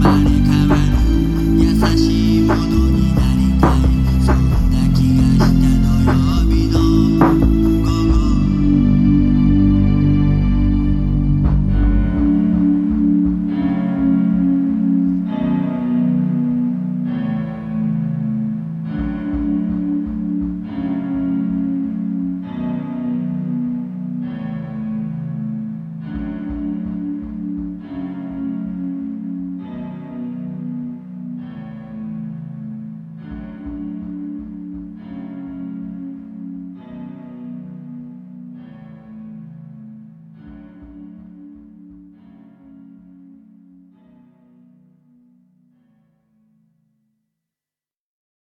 money.